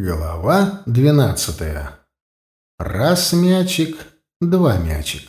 Глава двенадцатая. Раз мячик, два мячик.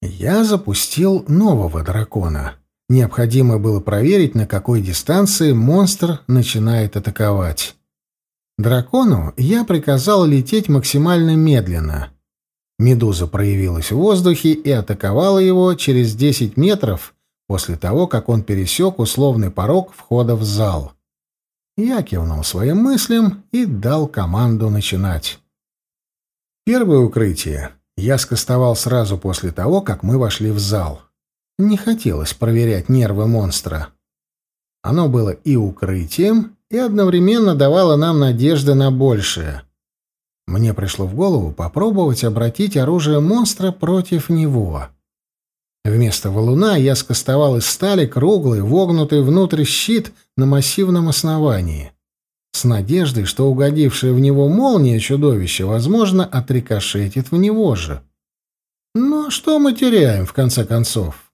Я запустил нового дракона. Необходимо было проверить, на какой дистанции монстр начинает атаковать. Дракону я приказал лететь максимально медленно. Медуза проявилась в воздухе и атаковала его через 10 метров после того, как он пересек условный порог входа в зал. Я кивнул своим мыслям и дал команду начинать. Первое укрытие я скостовал сразу после того, как мы вошли в зал. Не хотелось проверять нервы монстра. Оно было и укрытием, и одновременно давало нам надежды на большее. Мне пришло в голову попробовать обратить оружие монстра против него. Вместо валуна я скостовал из стали круглый, вогнутый внутрь щит на массивном основании. С надеждой, что угодившая в него молния чудовища, возможно, отрикошетит в него же. Но что мы теряем, в конце концов?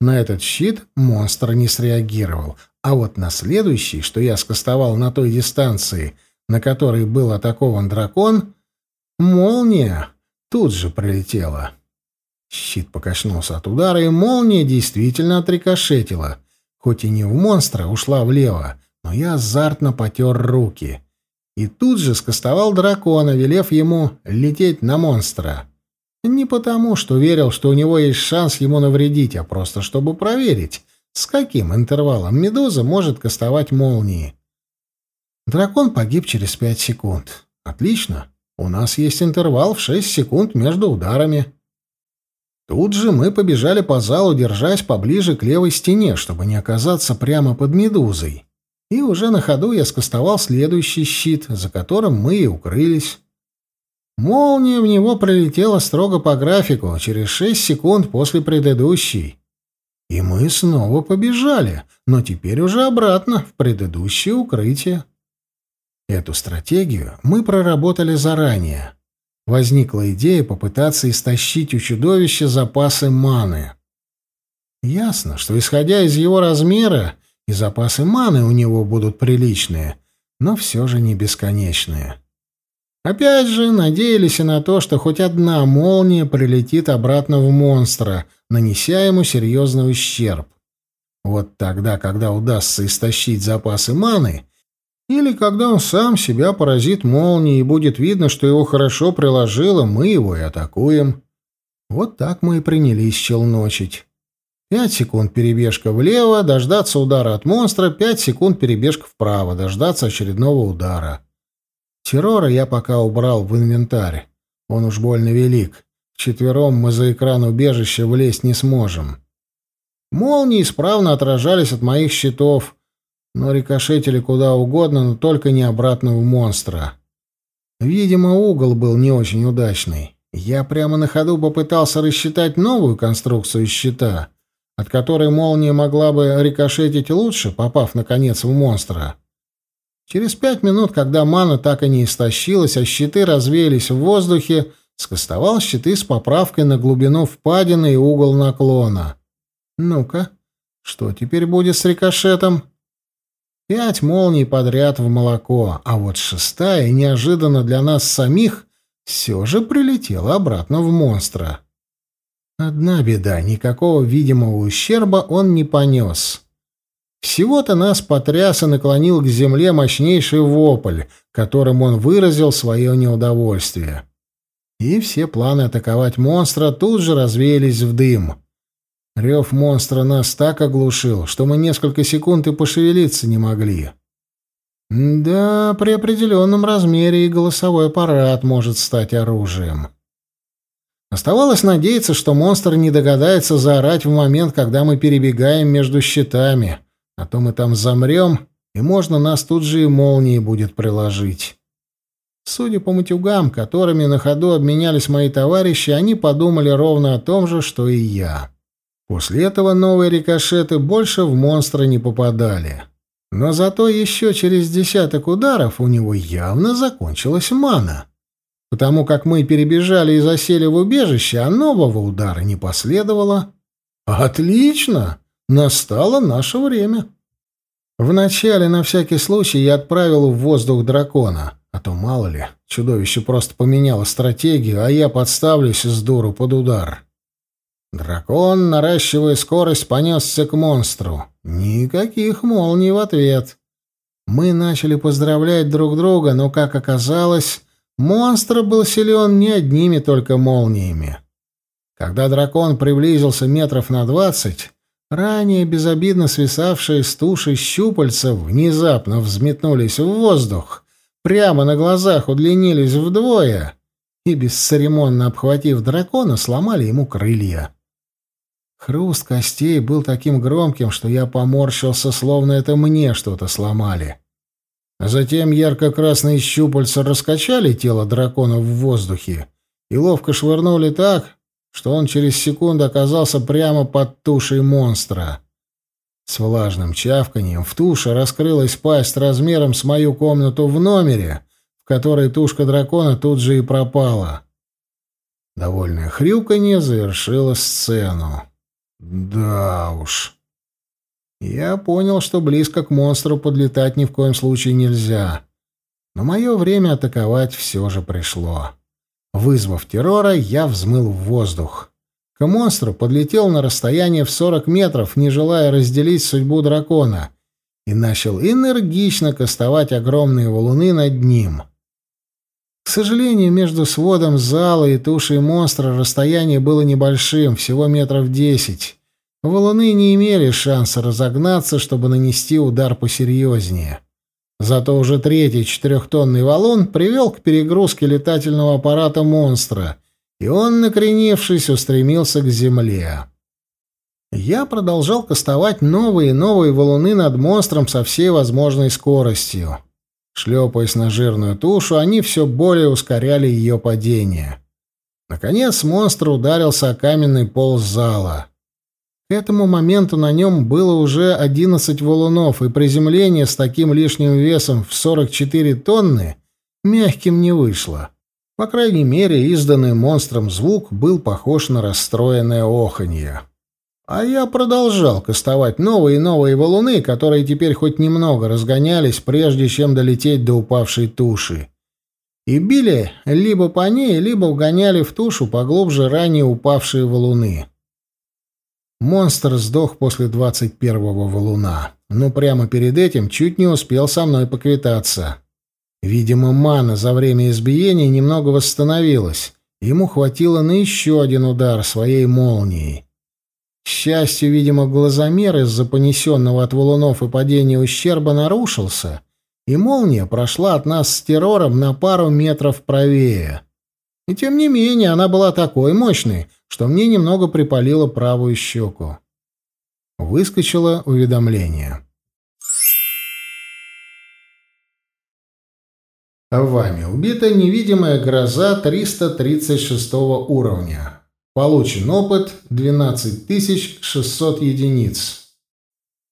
На этот щит монстр не среагировал, а вот на следующий, что я скостовал на той дистанции, на которой был атакован дракон, молния тут же прилетела. Щит покачнулся от удара, и молния действительно отрикошетила. Хоть и не в монстра, ушла влево, но я азартно потер руки. И тут же скостовал дракона, велев ему лететь на монстра. Не потому, что верил, что у него есть шанс ему навредить, а просто чтобы проверить, с каким интервалом медуза может кастовать молнии. Дракон погиб через пять секунд. Отлично. У нас есть интервал в шесть секунд между ударами. Тут же мы побежали по залу, держась поближе к левой стене, чтобы не оказаться прямо под медузой. И уже на ходу я скостовал следующий щит, за которым мы и укрылись. Молния в него прилетела строго по графику, через шесть секунд после предыдущей. И мы снова побежали, но теперь уже обратно, в предыдущее укрытие. Эту стратегию мы проработали заранее возникла идея попытаться истощить у чудовища запасы маны. Ясно, что, исходя из его размера, и запасы маны у него будут приличные, но все же не бесконечные. Опять же, надеялись и на то, что хоть одна молния прилетит обратно в монстра, нанеся ему серьезный ущерб. Вот тогда, когда удастся истощить запасы маны, или когда он сам себя поразит молнией, и будет видно, что его хорошо приложило, мы его и атакуем. Вот так мы и принялись челночить. Пять секунд перебежка влево, дождаться удара от монстра, пять секунд перебежка вправо, дождаться очередного удара. Террора я пока убрал в инвентарь. Он уж больно велик. Вчетвером мы за экран убежища влезть не сможем. Молнии исправно отражались от моих щитов, но рикошетили куда угодно, но только не обратно в монстра. Видимо, угол был не очень удачный. Я прямо на ходу попытался рассчитать новую конструкцию щита, от которой молния могла бы рикошетить лучше, попав, наконец, в монстра. Через пять минут, когда мана так и не истощилась, а щиты развеялись в воздухе, скостовал щиты с поправкой на глубину впадины и угол наклона. Ну-ка, что теперь будет с рикошетом? Пять молний подряд в молоко, а вот шестая, неожиданно для нас самих, все же прилетела обратно в монстра. Одна беда, никакого видимого ущерба он не понес. Всего-то нас потряс и наклонил к земле мощнейший вопль, которым он выразил свое неудовольствие. И все планы атаковать монстра тут же развеялись в дым. Рев монстра нас так оглушил, что мы несколько секунд и пошевелиться не могли. Да, при определенном размере и голосовой аппарат может стать оружием. Оставалось надеяться, что монстр не догадается заорать в момент, когда мы перебегаем между щитами, а то мы там замрем, и можно нас тут же и молнией будет приложить. Судя по матюгам, которыми на ходу обменялись мои товарищи, они подумали ровно о том же, что и я. После этого новые рикошеты больше в монстра не попадали. Но зато еще через десяток ударов у него явно закончилась мана. Потому как мы перебежали и засели в убежище, а нового удара не последовало. Отлично! Настало наше время. Вначале, на всякий случай, я отправил в воздух дракона, а то, мало ли, чудовище просто поменяло стратегию, а я подставлюсь с дуру под удар. Дракон, наращивая скорость, понесся к монстру. Никаких молний в ответ. Мы начали поздравлять друг друга, но, как оказалось, монстр был силен не одними только молниями. Когда дракон приблизился метров на двадцать, ранее безобидно свисавшие с туши щупальца внезапно взметнулись в воздух, прямо на глазах удлинились вдвое и, бесцеремонно обхватив дракона, сломали ему крылья. Хруст костей был таким громким, что я поморщился, словно это мне что-то сломали. Затем ярко-красные щупальца раскачали тело дракона в воздухе и ловко швырнули так, что он через секунду оказался прямо под тушей монстра. С влажным чавканием в туше раскрылась пасть размером с мою комнату в номере, в которой тушка дракона тут же и пропала. Довольное хрюканье завершило сцену. Да уж. Я понял, что близко к монстру подлетать ни в коем случае нельзя. Но мое время атаковать все же пришло. Вызвав террора, я взмыл в воздух. К монстру подлетел на расстояние в 40 метров, не желая разделить судьбу дракона, и начал энергично кастовать огромные валуны над ним. К сожалению, между сводом зала и тушей монстра расстояние было небольшим, всего метров десять. Валуны не имели шанса разогнаться, чтобы нанести удар посерьезнее. Зато уже третий четырехтонный валун привел к перегрузке летательного аппарата монстра, и он, накренившись, устремился к земле. Я продолжал кастовать новые и новые валуны над монстром со всей возможной скоростью. Шлепаясь на жирную тушу, они все более ускоряли ее падение. Наконец монстр ударился о каменный пол зала. К этому моменту на нем было уже 11 валунов, и приземление с таким лишним весом в 44 тонны мягким не вышло. По крайней мере, изданный монстром звук был похож на расстроенное оханье. А я продолжал кастовать новые и новые валуны, которые теперь хоть немного разгонялись, прежде чем долететь до упавшей туши. И били либо по ней, либо угоняли в тушу поглубже ранее упавшие валуны. Монстр сдох после двадцать первого валуна, но прямо перед этим чуть не успел со мной поквитаться. Видимо, мана за время избиения немного восстановилась. Ему хватило на еще один удар своей молнией. К счастью, видимо, глазомер из-за понесенного от валунов и падения ущерба нарушился, и молния прошла от нас с террором на пару метров правее. И тем не менее, она была такой мощной, что мне немного припалило правую щеку. Выскочило уведомление. Вами убита невидимая гроза 336 уровня. Получен опыт 12600 единиц.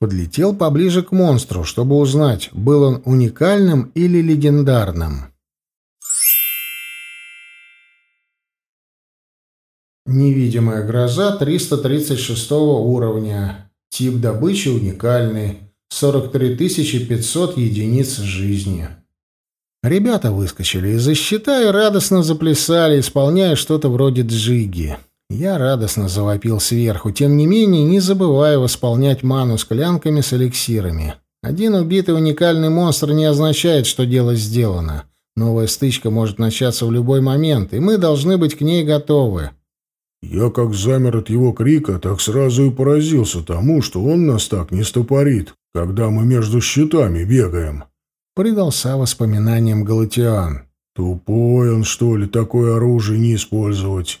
Подлетел поближе к монстру, чтобы узнать, был он уникальным или легендарным. Невидимая гроза 336 уровня. Тип добычи уникальный. 43500 единиц жизни. Ребята выскочили из-за щита и радостно заплясали, исполняя что-то вроде джиги. Я радостно завопил сверху, тем не менее не забывая восполнять ману склянками с эликсирами. Один убитый уникальный монстр не означает, что дело сделано. Новая стычка может начаться в любой момент, и мы должны быть к ней готовы. Я как замер от его крика, так сразу и поразился тому, что он нас так не стопорит, когда мы между щитами бегаем. Предался воспоминаниям Галатиан. Тупой он, что ли, такое оружие не использовать.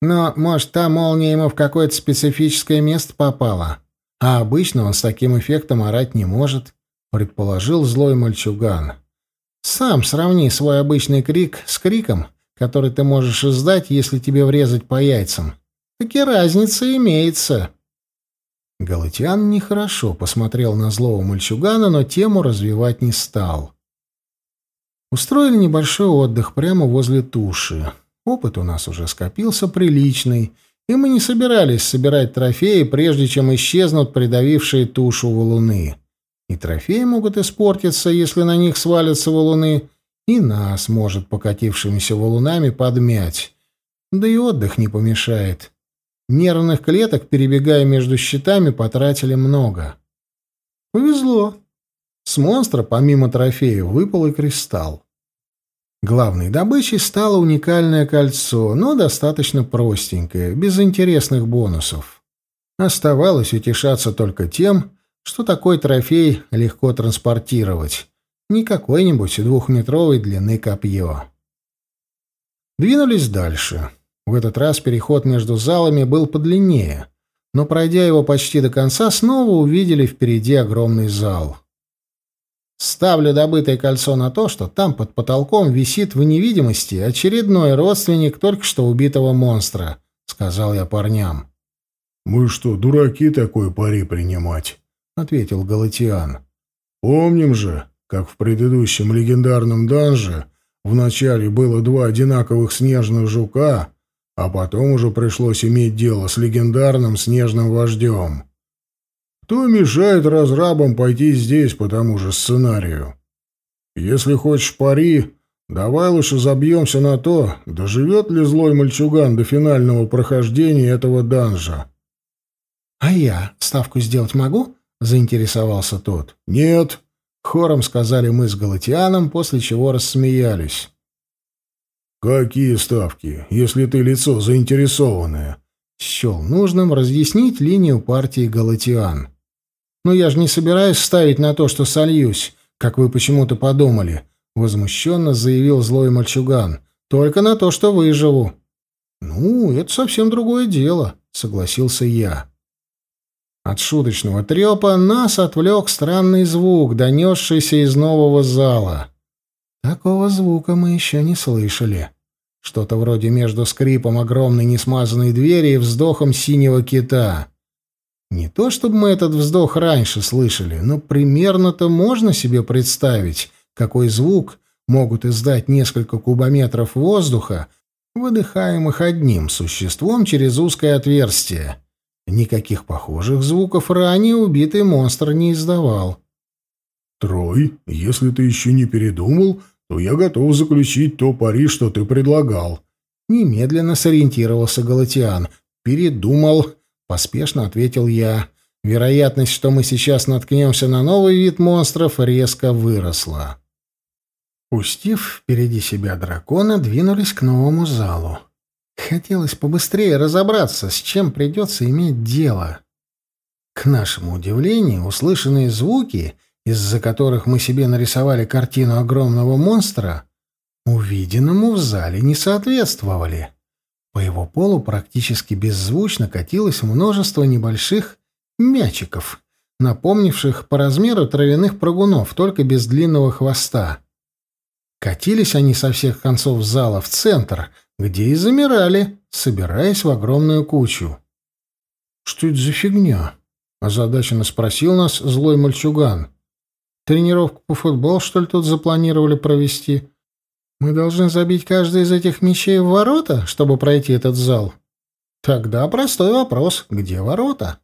Но, может, та молния ему в какое-то специфическое место попала. А обычно он с таким эффектом орать не может, предположил злой мальчуган. Сам сравни свой обычный крик с криком, который ты можешь издать, если тебе врезать по яйцам. Таки разница имеется. Галатиан нехорошо посмотрел на злого мальчугана, но тему развивать не стал. Устроили небольшой отдых прямо возле туши. Опыт у нас уже скопился приличный, и мы не собирались собирать трофеи, прежде чем исчезнут придавившие тушу валуны. И трофеи могут испортиться, если на них свалятся валуны, и нас может покатившимися валунами подмять. Да и отдых не помешает. Нервных клеток, перебегая между щитами, потратили много. Повезло. С монстра, помимо трофея, выпал и кристалл. Главной добычей стало уникальное кольцо, но достаточно простенькое, без интересных бонусов. Оставалось утешаться только тем, что такой трофей легко транспортировать. Не какой-нибудь двухметровой длины копье. Двинулись дальше. В этот раз переход между залами был подлиннее, но, пройдя его почти до конца, снова увидели впереди огромный зал. Ставлю добытое кольцо на то, что там под потолком висит в невидимости очередной родственник только что убитого монстра, сказал я парням. Мы что, дураки такой пари принимать? ответил Галатиан. Помним же, как в предыдущем легендарном данже вначале было два одинаковых снежных жука, а потом уже пришлось иметь дело с легендарным снежным вождем. Кто мешает разрабам пойти здесь по тому же сценарию? Если хочешь пари, давай лучше забьемся на то, доживет ли злой мальчуган до финального прохождения этого данжа. — А я ставку сделать могу? — заинтересовался тот. — Нет, — хором сказали мы с Галатианом, после чего рассмеялись. — Какие ставки, если ты лицо заинтересованное? — счел нужным разъяснить линию партии Галатиан. Но я же не собираюсь ставить на то, что сольюсь, как вы почему-то подумали, возмущенно заявил злой мальчуган. Только на то, что выживу. Ну, это совсем другое дело, согласился я. От шуточного трепа нас отвлек странный звук, донесшийся из нового зала. Такого звука мы еще не слышали. Что-то вроде между скрипом огромной несмазанной двери и вздохом синего кита. Не то чтобы мы этот вздох раньше слышали, но примерно-то можно себе представить, какой звук могут издать несколько кубометров воздуха, выдыхаемых одним существом через узкое отверстие. Никаких похожих звуков ранее убитый монстр не издавал. «Трой, если ты еще не передумал, то я готов заключить то пари, что ты предлагал». Немедленно сориентировался Галатиан. «Передумал», Поспешно ответил я. Вероятность, что мы сейчас наткнемся на новый вид монстров, резко выросла. Пустив впереди себя дракона, двинулись к новому залу. Хотелось побыстрее разобраться, с чем придется иметь дело. К нашему удивлению, услышанные звуки, из-за которых мы себе нарисовали картину огромного монстра, увиденному в зале не соответствовали. По его полу практически беззвучно катилось множество небольших мячиков, напомнивших по размеру травяных прыгунов, только без длинного хвоста. Катились они со всех концов зала в центр, где и замирали, собираясь в огромную кучу. «Что это за фигня?» — озадаченно спросил нас злой мальчуган. «Тренировку по футболу, что ли, тут запланировали провести?» Мы должны забить каждый из этих мечей в ворота, чтобы пройти этот зал? Тогда простой вопрос. Где ворота?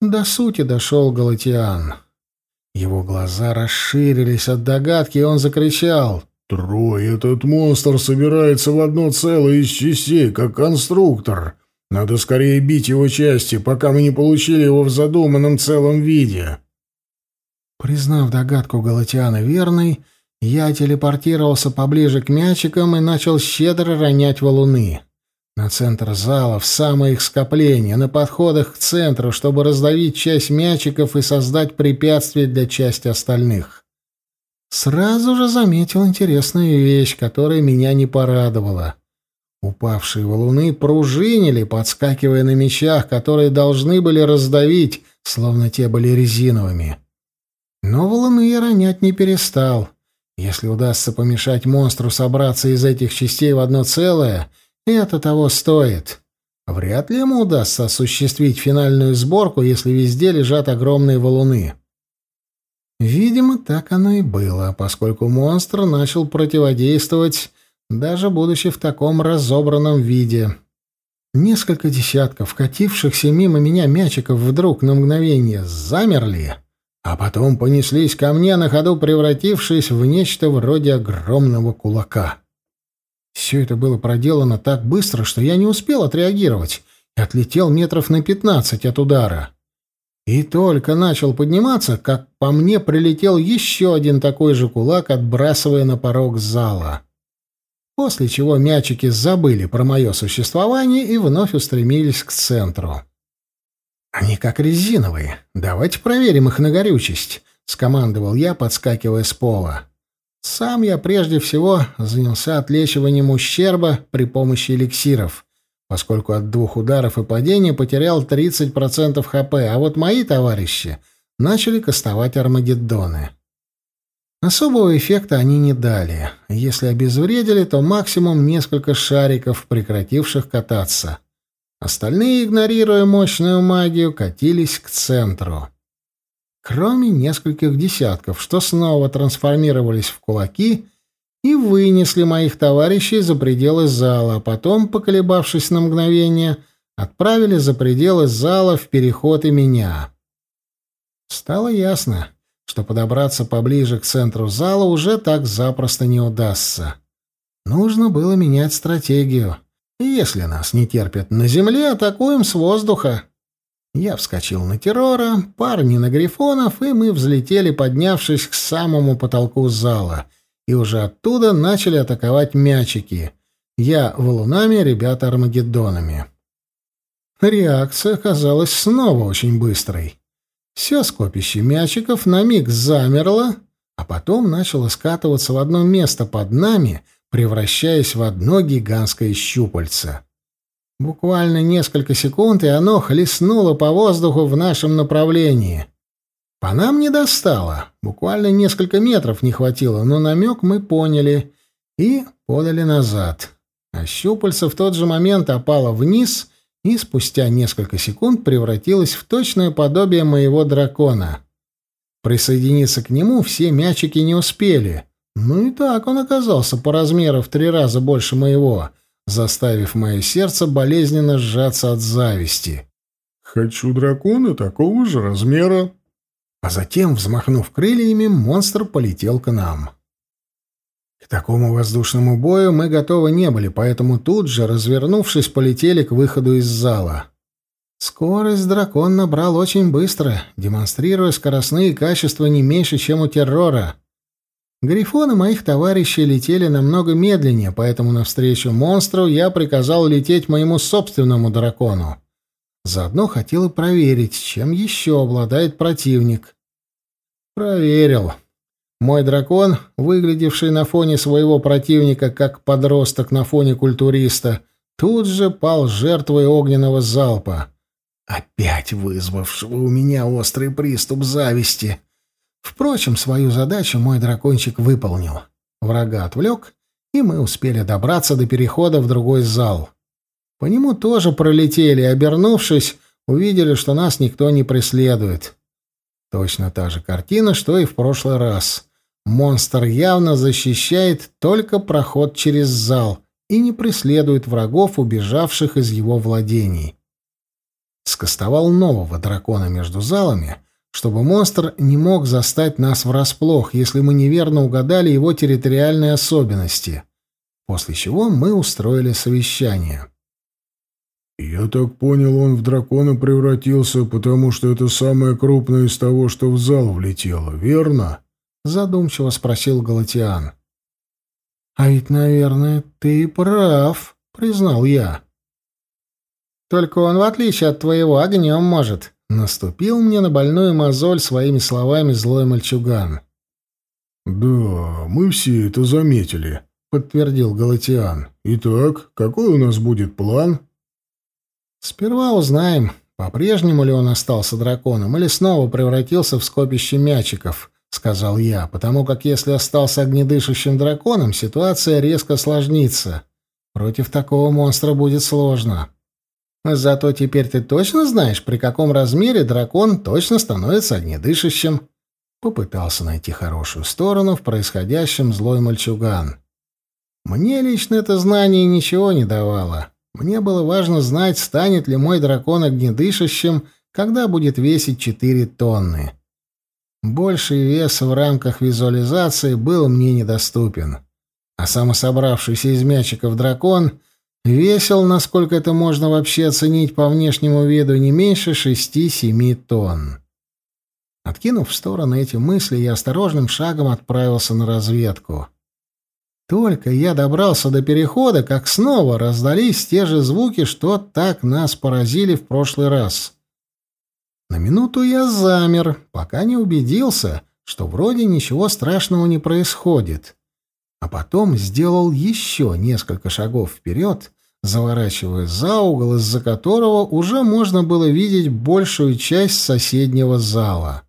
До сути дошел Галатиан. Его глаза расширились от догадки, и он закричал. «Трой, этот монстр собирается в одно целое из частей, как конструктор. Надо скорее бить его части, пока мы не получили его в задуманном целом виде». Признав догадку Галатиана верной, я телепортировался поближе к мячикам и начал щедро ронять валуны. На центр зала, в самое их скопление, на подходах к центру, чтобы раздавить часть мячиков и создать препятствие для части остальных. Сразу же заметил интересную вещь, которая меня не порадовала. Упавшие валуны пружинили, подскакивая на мечах, которые должны были раздавить, словно те были резиновыми. Но валуны я ронять не перестал. Если удастся помешать монстру собраться из этих частей в одно целое, это того стоит. Вряд ли ему удастся осуществить финальную сборку, если везде лежат огромные валуны. Видимо, так оно и было, поскольку монстр начал противодействовать, даже будучи в таком разобранном виде. Несколько десятков катившихся мимо меня мячиков вдруг на мгновение замерли, а потом понеслись ко мне на ходу, превратившись в нечто вроде огромного кулака. Все это было проделано так быстро, что я не успел отреагировать и отлетел метров на пятнадцать от удара. И только начал подниматься, как по мне прилетел еще один такой же кулак, отбрасывая на порог зала. После чего мячики забыли про мое существование и вновь устремились к центру. «Они как резиновые. Давайте проверим их на горючесть», — скомандовал я, подскакивая с пола. Сам я прежде всего занялся отлечиванием ущерба при помощи эликсиров, поскольку от двух ударов и падения потерял 30% ХП, а вот мои товарищи начали кастовать армагеддоны. Особого эффекта они не дали. Если обезвредили, то максимум несколько шариков, прекративших кататься. Остальные, игнорируя мощную магию, катились к центру кроме нескольких десятков, что снова трансформировались в кулаки и вынесли моих товарищей за пределы зала, а потом, поколебавшись на мгновение, отправили за пределы зала в переход и меня. Стало ясно, что подобраться поближе к центру зала уже так запросто не удастся. Нужно было менять стратегию. Если нас не терпят на земле, атакуем с воздуха. Я вскочил на террора, парни на грифонов, и мы взлетели, поднявшись к самому потолку зала, и уже оттуда начали атаковать мячики. Я валунами, ребята армагеддонами. Реакция оказалась снова очень быстрой. Все скопище мячиков на миг замерло, а потом начало скатываться в одно место под нами, превращаясь в одно гигантское щупальце. Буквально несколько секунд, и оно хлестнуло по воздуху в нашем направлении. По нам не достало, буквально несколько метров не хватило, но намек мы поняли и подали назад. А щупальце в тот же момент опало вниз и спустя несколько секунд превратилось в точное подобие моего дракона. Присоединиться к нему все мячики не успели. Ну и так он оказался по размеру в три раза больше моего — заставив мое сердце болезненно сжаться от зависти. «Хочу дракона такого же размера». А затем, взмахнув крыльями, монстр полетел к нам. К такому воздушному бою мы готовы не были, поэтому тут же, развернувшись, полетели к выходу из зала. Скорость дракон набрал очень быстро, демонстрируя скоростные качества не меньше, чем у террора. Грифоны моих товарищей летели намного медленнее, поэтому навстречу монстру я приказал лететь моему собственному дракону. Заодно хотел и проверить, чем еще обладает противник. Проверил. Мой дракон, выглядевший на фоне своего противника как подросток на фоне культуриста, тут же пал жертвой огненного залпа, опять вызвавшего у меня острый приступ зависти. Впрочем, свою задачу мой дракончик выполнил. Врага отвлек, и мы успели добраться до перехода в другой зал. По нему тоже пролетели, обернувшись, увидели, что нас никто не преследует. Точно та же картина, что и в прошлый раз. Монстр явно защищает только проход через зал и не преследует врагов, убежавших из его владений. Скостовал нового дракона между залами, чтобы монстр не мог застать нас врасплох, если мы неверно угадали его территориальные особенности, после чего мы устроили совещание. «Я так понял, он в дракона превратился, потому что это самое крупное из того, что в зал влетело, верно?» — задумчиво спросил Галатиан. «А ведь, наверное, ты прав», — признал я. «Только он, в отличие от твоего, огнем может», Наступил мне на больную мозоль своими словами злой мальчуган. «Да, мы все это заметили», — подтвердил Галатиан. «Итак, какой у нас будет план?» «Сперва узнаем, по-прежнему ли он остался драконом или снова превратился в скопище мячиков», — сказал я, «потому как если остался огнедышащим драконом, ситуация резко осложнится. Против такого монстра будет сложно». Зато теперь ты точно знаешь, при каком размере дракон точно становится огнедышащим. Попытался найти хорошую сторону в происходящем злой мальчуган. Мне лично это знание ничего не давало. Мне было важно знать, станет ли мой дракон огнедышащим, когда будет весить 4 тонны. Больший вес в рамках визуализации был мне недоступен. А самособравшийся из мячиков дракон весил, насколько это можно вообще оценить по внешнему виду, не меньше 6-7 тонн. Откинув в сторону эти мысли, я осторожным шагом отправился на разведку. Только я добрался до перехода, как снова раздались те же звуки, что так нас поразили в прошлый раз. На минуту я замер, пока не убедился, что вроде ничего страшного не происходит. А потом сделал еще несколько шагов вперед, заворачивая за угол, из-за которого уже можно было видеть большую часть соседнего зала.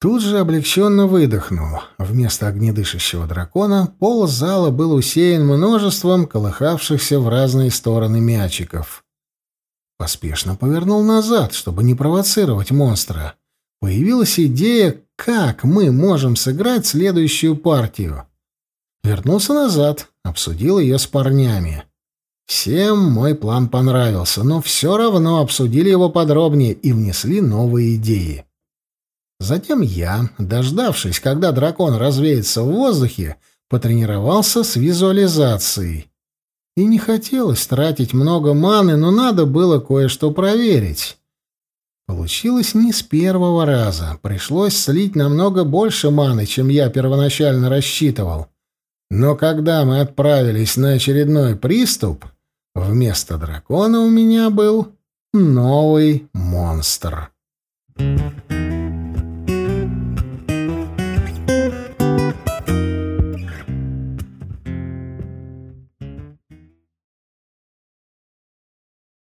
Тут же облегченно выдохнул. Вместо огнедышащего дракона пол зала был усеян множеством колыхавшихся в разные стороны мячиков. Поспешно повернул назад, чтобы не провоцировать монстра. Появилась идея, как мы можем сыграть следующую партию. Вернулся назад, обсудил ее с парнями. Всем мой план понравился, но все равно обсудили его подробнее и внесли новые идеи. Затем я, дождавшись, когда дракон развеется в воздухе, потренировался с визуализацией. И не хотелось тратить много маны, но надо было кое-что проверить. Получилось не с первого раза. Пришлось слить намного больше маны, чем я первоначально рассчитывал. Но когда мы отправились на очередной приступ, вместо дракона у меня был новый монстр. Thank you.